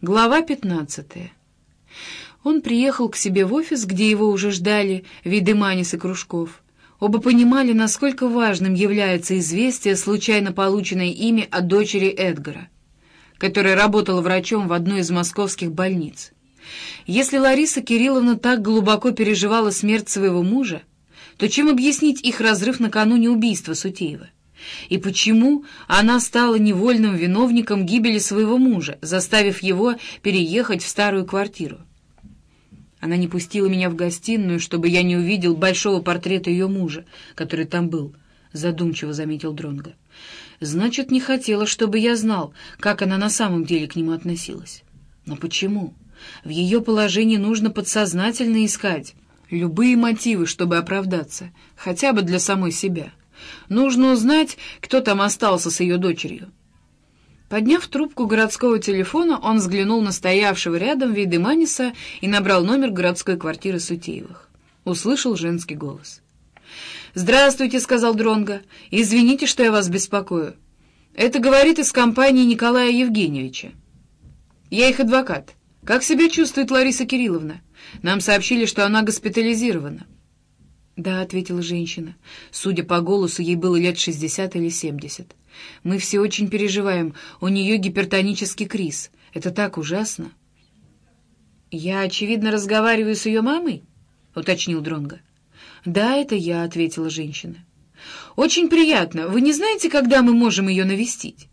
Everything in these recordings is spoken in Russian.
Глава 15. Он приехал к себе в офис, где его уже ждали Видеманис и Кружков. Оба понимали, насколько важным является известие, случайно полученное ими от дочери Эдгара, которая работала врачом в одной из московских больниц. Если Лариса Кирилловна так глубоко переживала смерть своего мужа, то чем объяснить их разрыв накануне убийства Сутеева? И почему она стала невольным виновником гибели своего мужа, заставив его переехать в старую квартиру? Она не пустила меня в гостиную, чтобы я не увидел большого портрета ее мужа, который там был, — задумчиво заметил Дронго. Значит, не хотела, чтобы я знал, как она на самом деле к нему относилась. Но почему? В ее положении нужно подсознательно искать любые мотивы, чтобы оправдаться, хотя бы для самой себя. Нужно узнать, кто там остался с ее дочерью. Подняв трубку городского телефона, он взглянул на стоявшего рядом Вейдеманиса и набрал номер городской квартиры Сутеевых. Услышал женский голос. «Здравствуйте», — сказал Дронго. «Извините, что я вас беспокою. Это говорит из компании Николая Евгеньевича. Я их адвокат. Как себя чувствует Лариса Кирилловна? Нам сообщили, что она госпитализирована». «Да», — ответила женщина. Судя по голосу, ей было лет шестьдесят или семьдесят. «Мы все очень переживаем. У нее гипертонический криз. Это так ужасно». «Я, очевидно, разговариваю с ее мамой?» — уточнил Дронго. «Да, это я», — ответила женщина. «Очень приятно. Вы не знаете, когда мы можем ее навестить?»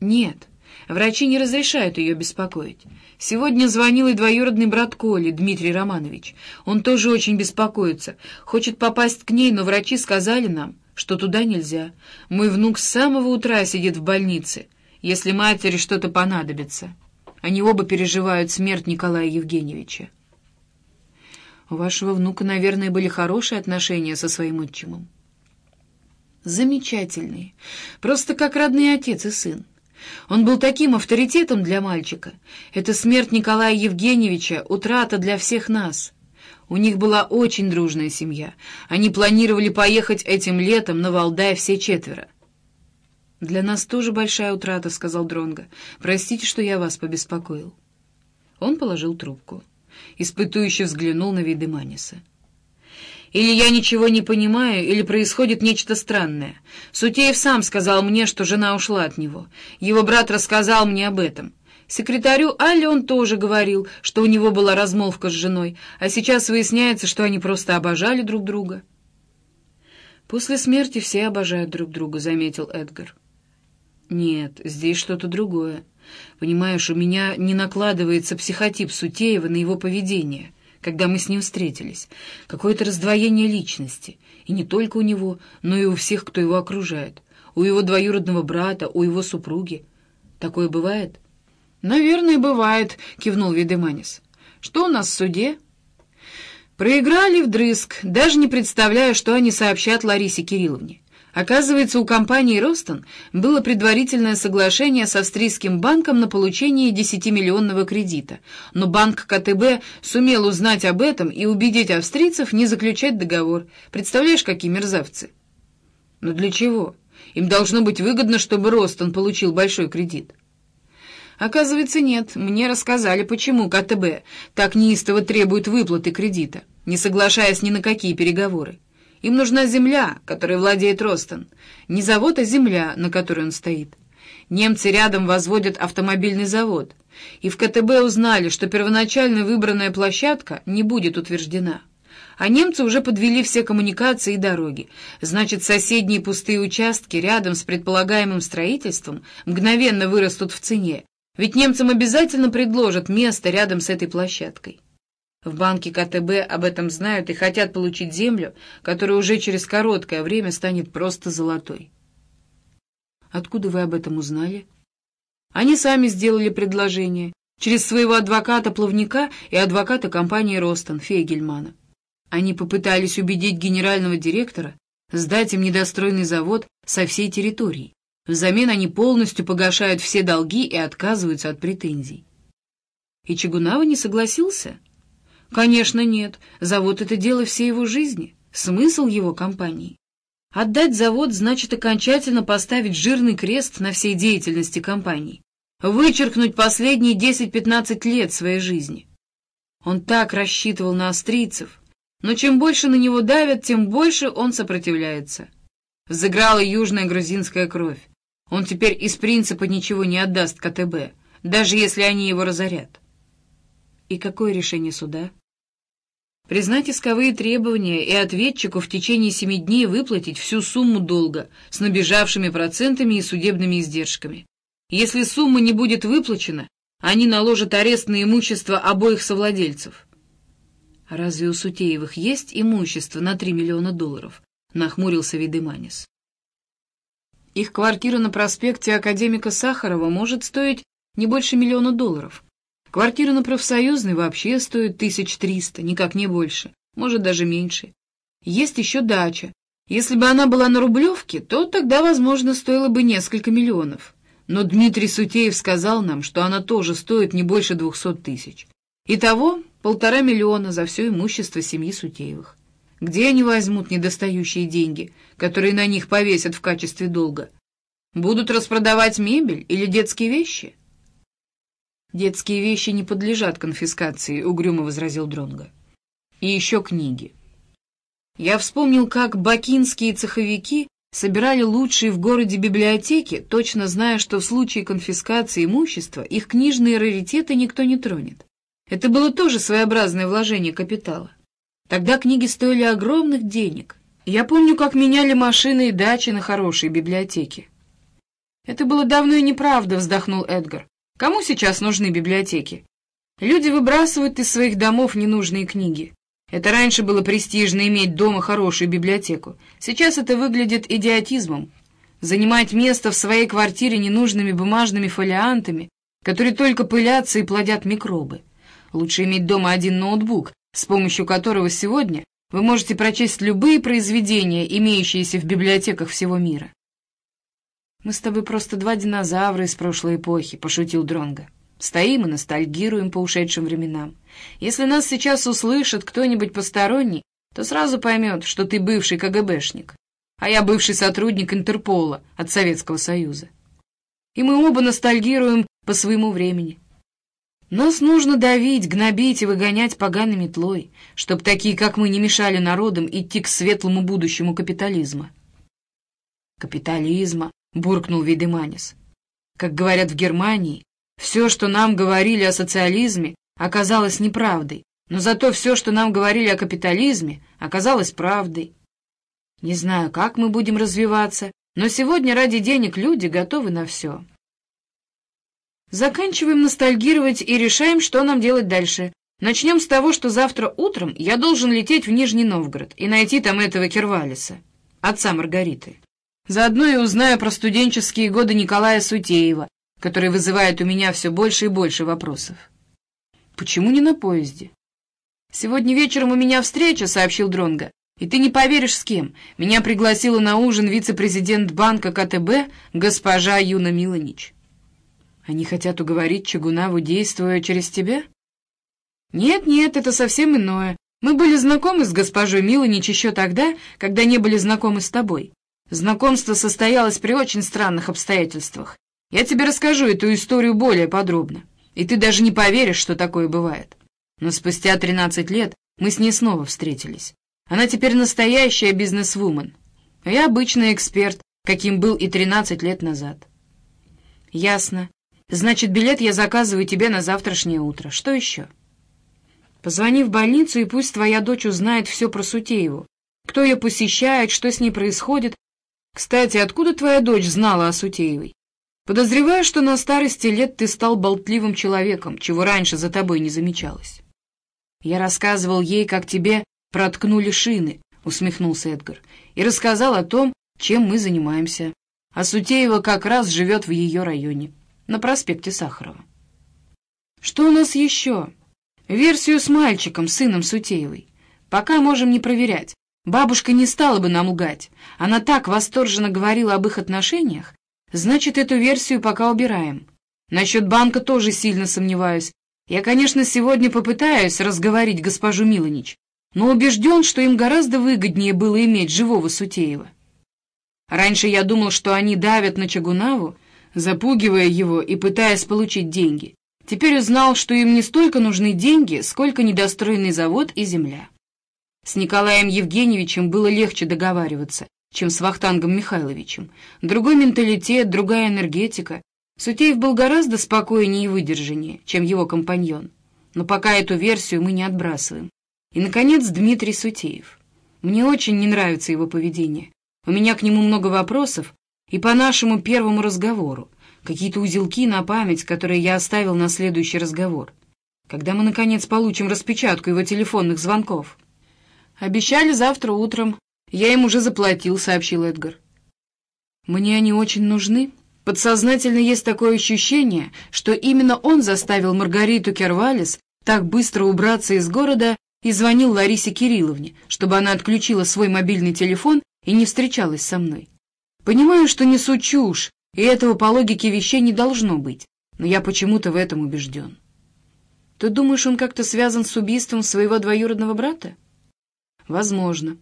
«Нет». Врачи не разрешают ее беспокоить. Сегодня звонил и двоюродный брат Коли, Дмитрий Романович. Он тоже очень беспокоится. Хочет попасть к ней, но врачи сказали нам, что туда нельзя. Мой внук с самого утра сидит в больнице, если матери что-то понадобится. Они оба переживают смерть Николая Евгеньевича. У вашего внука, наверное, были хорошие отношения со своим отчимом. Замечательные. Просто как родные отец и сын. Он был таким авторитетом для мальчика. Это смерть Николая Евгеньевича — утрата для всех нас. У них была очень дружная семья. Они планировали поехать этим летом на Валдай все четверо. «Для нас тоже большая утрата», — сказал Дронго. «Простите, что я вас побеспокоил». Он положил трубку. Испытующе взглянул на виды Маниса. Или я ничего не понимаю, или происходит нечто странное. Сутеев сам сказал мне, что жена ушла от него. Его брат рассказал мне об этом. Секретарю Алле он тоже говорил, что у него была размолвка с женой, а сейчас выясняется, что они просто обожали друг друга. «После смерти все обожают друг друга», — заметил Эдгар. «Нет, здесь что-то другое. Понимаешь, у меня не накладывается психотип Сутеева на его поведение» когда мы с ним встретились. Какое-то раздвоение личности. И не только у него, но и у всех, кто его окружает. У его двоюродного брата, у его супруги. Такое бывает? «Наверное, бывает», — кивнул Видеманис. «Что у нас в суде?» Проиграли вдрызг, даже не представляя, что они сообщат Ларисе Кирилловне. Оказывается, у компании «Ростон» было предварительное соглашение с австрийским банком на получение 10-миллионного кредита, но банк КТБ сумел узнать об этом и убедить австрийцев не заключать договор. Представляешь, какие мерзавцы? Но для чего? Им должно быть выгодно, чтобы «Ростон» получил большой кредит. Оказывается, нет. Мне рассказали, почему КТБ так неистово требует выплаты кредита, не соглашаясь ни на какие переговоры. Им нужна земля, которой владеет Ростон. Не завод, а земля, на которой он стоит. Немцы рядом возводят автомобильный завод. И в КТБ узнали, что первоначально выбранная площадка не будет утверждена. А немцы уже подвели все коммуникации и дороги. Значит, соседние пустые участки рядом с предполагаемым строительством мгновенно вырастут в цене. Ведь немцам обязательно предложат место рядом с этой площадкой. В банке КТБ об этом знают и хотят получить землю, которая уже через короткое время станет просто золотой. Откуда вы об этом узнали? Они сами сделали предложение через своего адвоката-плавника и адвоката компании «Ростон» Фейгельмана. Они попытались убедить генерального директора сдать им недостроенный завод со всей территории. Взамен они полностью погашают все долги и отказываются от претензий. И Чагунава не согласился? Конечно, нет. Завод — это дело всей его жизни, смысл его компании. Отдать завод значит окончательно поставить жирный крест на всей деятельности компании. вычеркнуть последние 10-15 лет своей жизни. Он так рассчитывал на австрийцев, но чем больше на него давят, тем больше он сопротивляется. Взыграла южная грузинская кровь. Он теперь из принципа ничего не отдаст КТБ, даже если они его разорят. И какое решение суда? Признать исковые требования и ответчику в течение семи дней выплатить всю сумму долга с набежавшими процентами и судебными издержками. Если сумма не будет выплачена, они наложат арест на имущество обоих совладельцев. «А разве у Сутеевых есть имущество на три миллиона долларов?» — нахмурился Видеманис. «Их квартира на проспекте Академика Сахарова может стоить не больше миллиона долларов. Квартира на профсоюзной вообще стоит тысяч триста, никак не больше, может даже меньше. Есть еще дача. Если бы она была на Рублевке, то тогда, возможно, стоило бы несколько миллионов. Но Дмитрий Сутеев сказал нам, что она тоже стоит не больше двухсот тысяч. Итого полтора миллиона за все имущество семьи Сутеевых. Где они возьмут недостающие деньги, которые на них повесят в качестве долга? Будут распродавать мебель или детские вещи? «Детские вещи не подлежат конфискации», — угрюмо возразил Дронго. «И еще книги». Я вспомнил, как бакинские цеховики собирали лучшие в городе библиотеки, точно зная, что в случае конфискации имущества их книжные раритеты никто не тронет. Это было тоже своеобразное вложение капитала. Тогда книги стоили огромных денег. Я помню, как меняли машины и дачи на хорошие библиотеки. «Это было давно и неправда», — вздохнул Эдгар. Кому сейчас нужны библиотеки? Люди выбрасывают из своих домов ненужные книги. Это раньше было престижно иметь дома хорошую библиотеку. Сейчас это выглядит идиотизмом. Занимать место в своей квартире ненужными бумажными фолиантами, которые только пылятся и плодят микробы. Лучше иметь дома один ноутбук, с помощью которого сегодня вы можете прочесть любые произведения, имеющиеся в библиотеках всего мира. «Мы с тобой просто два динозавра из прошлой эпохи», — пошутил Дронго. «Стоим и ностальгируем по ушедшим временам. Если нас сейчас услышит кто-нибудь посторонний, то сразу поймет, что ты бывший КГБшник, а я бывший сотрудник Интерпола от Советского Союза. И мы оба ностальгируем по своему времени. Нас нужно давить, гнобить и выгонять поганой метлой, чтобы такие, как мы, не мешали народам идти к светлому будущему капитализма. Капитализма, — буркнул Видеманис. «Как говорят в Германии, все, что нам говорили о социализме, оказалось неправдой, но зато все, что нам говорили о капитализме, оказалось правдой. Не знаю, как мы будем развиваться, но сегодня ради денег люди готовы на все. Заканчиваем ностальгировать и решаем, что нам делать дальше. Начнем с того, что завтра утром я должен лететь в Нижний Новгород и найти там этого Кервалиса, отца Маргариты. Заодно и узнаю про студенческие годы Николая Сутеева, который вызывает у меня все больше и больше вопросов. Почему не на поезде? Сегодня вечером у меня встреча, сообщил Дронга. И ты не поверишь, с кем. Меня пригласила на ужин вице-президент банка КТБ госпожа Юна Милонич. Они хотят уговорить Чагунаву, действуя через тебя? Нет-нет, это совсем иное. Мы были знакомы с госпожой Милонич еще тогда, когда не были знакомы с тобой. Знакомство состоялось при очень странных обстоятельствах. Я тебе расскажу эту историю более подробно, и ты даже не поверишь, что такое бывает. Но спустя 13 лет мы с ней снова встретились. Она теперь настоящая бизнесвумен, а я обычный эксперт, каким был и 13 лет назад. Ясно. Значит, билет я заказываю тебе на завтрашнее утро. Что еще? Позвони в больницу, и пусть твоя дочь узнает все про Сутееву. Кто ее посещает, что с ней происходит, кстати, откуда твоя дочь знала о Сутеевой? Подозреваю, что на старости лет ты стал болтливым человеком, чего раньше за тобой не замечалось. Я рассказывал ей, как тебе проткнули шины, усмехнулся Эдгар, и рассказал о том, чем мы занимаемся. А Сутеева как раз живет в ее районе, на проспекте Сахарова. Что у нас еще? Версию с мальчиком, сыном Сутеевой. Пока можем не проверять. Бабушка не стала бы нам лгать. Она так восторженно говорила об их отношениях. Значит, эту версию пока убираем. Насчет банка тоже сильно сомневаюсь. Я, конечно, сегодня попытаюсь разговорить госпожу Милонич, но убежден, что им гораздо выгоднее было иметь живого Сутеева. Раньше я думал, что они давят на Чагунаву запугивая его и пытаясь получить деньги. Теперь узнал, что им не столько нужны деньги, сколько недостроенный завод и земля. С Николаем Евгеньевичем было легче договариваться, чем с Вахтангом Михайловичем. Другой менталитет, другая энергетика. Сутеев был гораздо спокойнее и выдержаннее, чем его компаньон. Но пока эту версию мы не отбрасываем. И, наконец, Дмитрий Сутеев. Мне очень не нравится его поведение. У меня к нему много вопросов, и по нашему первому разговору. Какие-то узелки на память, которые я оставил на следующий разговор. Когда мы, наконец, получим распечатку его телефонных звонков? Обещали завтра утром. Я им уже заплатил, сообщил Эдгар. Мне они очень нужны. Подсознательно есть такое ощущение, что именно он заставил Маргариту Кервалис так быстро убраться из города и звонил Ларисе Кирилловне, чтобы она отключила свой мобильный телефон и не встречалась со мной. Понимаю, что несу чушь, и этого по логике вещей не должно быть, но я почему-то в этом убежден. Ты думаешь, он как-то связан с убийством своего двоюродного брата? Возможно.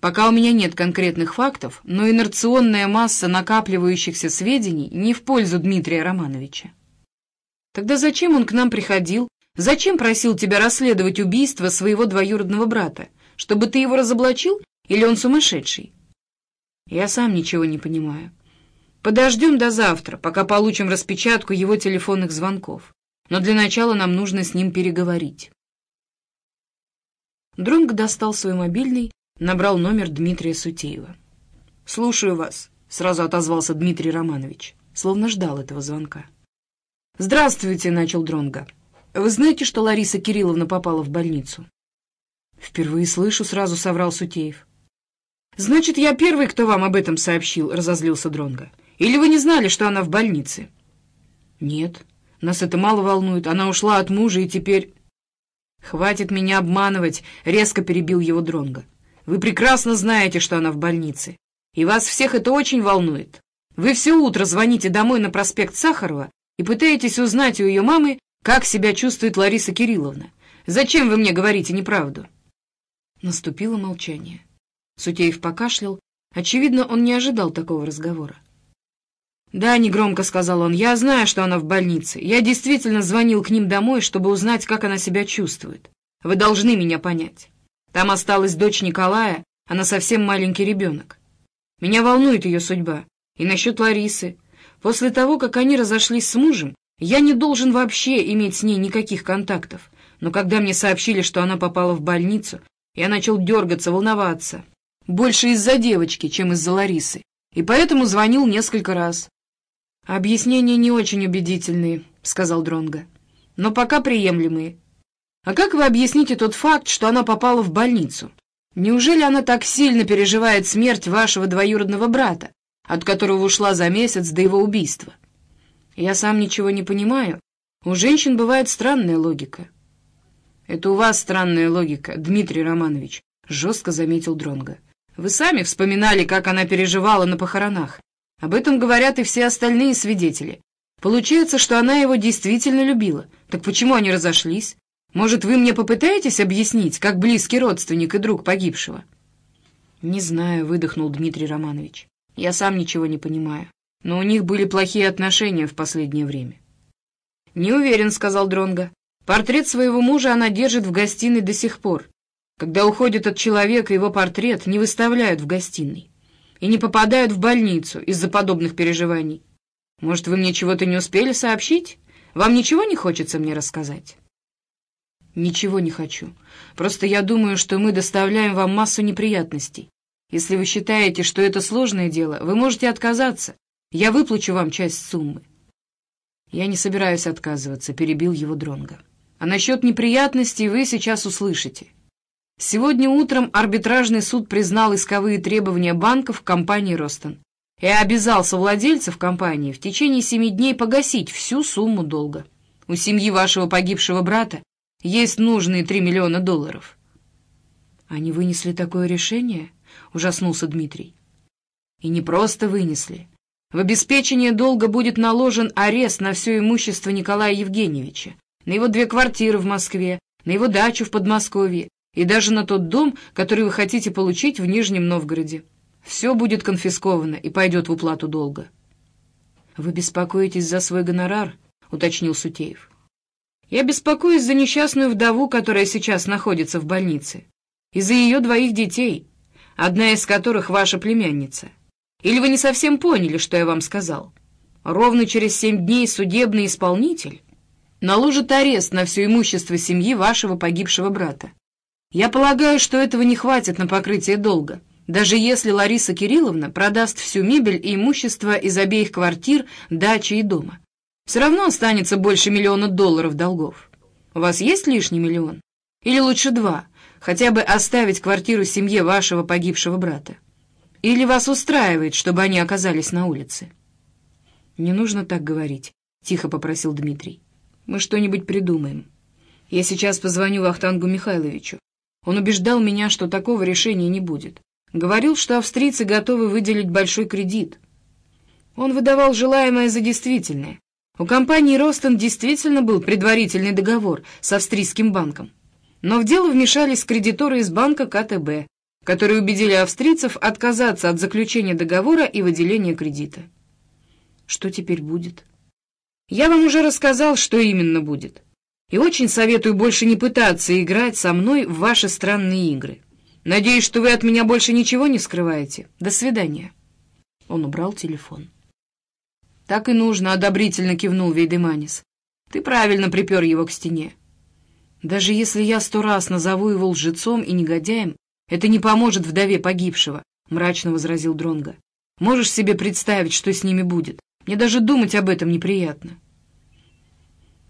Пока у меня нет конкретных фактов, но инерционная масса накапливающихся сведений не в пользу Дмитрия Романовича. Тогда зачем он к нам приходил Зачем просил тебя расследовать убийство своего двоюродного брата? Чтобы ты его разоблачил? Или он сумасшедший? Я сам ничего не понимаю. Подождем до завтра, пока получим распечатку его телефонных звонков. Но для начала нам нужно с ним переговорить. Дронг достал свой мобильный, набрал номер Дмитрия Сутеева. «Слушаю вас», — сразу отозвался Дмитрий Романович, словно ждал этого звонка. «Здравствуйте», — начал Дронга. Вы знаете, что Лариса Кирилловна попала в больницу? Впервые слышу, сразу соврал Сутеев. Значит, я первый, кто вам об этом сообщил, разозлился Дронга. Или вы не знали, что она в больнице? Нет, нас это мало волнует. Она ушла от мужа и теперь... Хватит меня обманывать, резко перебил его Дронга. Вы прекрасно знаете, что она в больнице. И вас всех это очень волнует. Вы все утро звоните домой на проспект Сахарова и пытаетесь узнать у ее мамы, как себя чувствует Лариса Кирилловна? Зачем вы мне говорите неправду?» Наступило молчание. Сутеев покашлял. Очевидно, он не ожидал такого разговора. «Да», — негромко сказал он, — «я знаю, что она в больнице. Я действительно звонил к ним домой, чтобы узнать, как она себя чувствует. Вы должны меня понять. Там осталась дочь Николая, она совсем маленький ребенок. Меня волнует ее судьба. И насчет Ларисы. После того, как они разошлись с мужем, я не должен вообще иметь с ней никаких контактов, но когда мне сообщили, что она попала в больницу, я начал дергаться, волноваться. Больше из-за девочки, чем из-за Ларисы, и поэтому звонил несколько раз. «Объяснения не очень убедительные», — сказал Дронга, — «но пока приемлемые. А как вы объясните тот факт, что она попала в больницу? Неужели она так сильно переживает смерть вашего двоюродного брата, от которого ушла за месяц до его убийства?» Я сам ничего не понимаю. У женщин бывает странная логика. Это у вас странная логика, Дмитрий Романович, жестко заметил Дронга. Вы сами вспоминали, как она переживала на похоронах. Об этом говорят и все остальные свидетели. Получается, что она его действительно любила. Так почему они разошлись? Может, вы мне попытаетесь объяснить, как близкий родственник и друг погибшего? Не знаю, выдохнул Дмитрий Романович. Я сам ничего не понимаю но у них были плохие отношения в последнее время. «Не уверен», — сказал Дронга. «Портрет своего мужа она держит в гостиной до сих пор. Когда уходит от человека, его портрет не выставляют в гостиной и не попадают в больницу из-за подобных переживаний. Может, вы мне чего-то не успели сообщить? Вам ничего не хочется мне рассказать?» «Ничего не хочу. Просто я думаю, что мы доставляем вам массу неприятностей. Если вы считаете, что это сложное дело, вы можете отказаться, я выплачу вам часть суммы. Я не собираюсь отказываться, перебил его Дронга. А насчет неприятностей вы сейчас услышите. Сегодня утром арбитражный суд признал исковые требования банков компании «Ростон» и обязал совладельцев компании в течение семи дней погасить всю сумму долга. У семьи вашего погибшего брата есть нужные три миллиона долларов. Они вынесли такое решение? Ужаснулся Дмитрий. И не просто вынесли, в обеспечение долга будет наложен арест на все имущество Николая Евгеньевича, на его две квартиры в Москве, на его дачу в Подмосковье и даже на тот дом, который вы хотите получить в Нижнем Новгороде. Все будет конфисковано и пойдет в уплату долга. «Вы беспокоитесь за свой гонорар?» — уточнил Сутеев. «Я беспокоюсь за несчастную вдову, которая сейчас находится в больнице, и за ее двоих детей, одна из которых ваша племянница. Или вы не совсем поняли, что я вам сказал? Ровно через семь дней судебный исполнитель наложит арест на все имущество семьи вашего погибшего брата. Я полагаю, что этого не хватит на покрытие долга, даже если Лариса Кирилловна продаст всю мебель и имущество из обеих квартир, дачи и дома. Все равно останется больше миллиона долларов долгов. У вас есть лишний миллион? Или лучше два, хотя бы оставить квартиру семье вашего погибшего брата? Или вас устраивает, чтобы они оказались на улице?» «Не нужно так говорить», — тихо попросил Дмитрий. «Мы что-нибудь придумаем. Я сейчас позвоню Вахтангу Михайловичу. Он убеждал меня, что такого решения не будет. Говорил, что австрийцы готовы выделить большой кредит. Он выдавал желаемое за действительное. У компании «Ростон» действительно был предварительный договор с австрийским банком. Но в дело вмешались кредиторы из банка КТБ, которые убедили австрийцев отказаться от заключения договора и выделения кредита. Что теперь будет? Я вам уже рассказал, что именно будет. И очень советую больше не пытаться играть со мной в ваши странные игры. Надеюсь, что вы от меня больше ничего не скрываете. До свидания. Он убрал телефон. Так и нужно, одобрительно кивнул Вейдеманис. Ты правильно припер его к стене. Даже если я сто раз назову его лжецом и негодяем, «Это не поможет вдове погибшего», — мрачно возразил Дронга. «Можешь себе представить, что с ними будет? Мне даже думать об этом неприятно».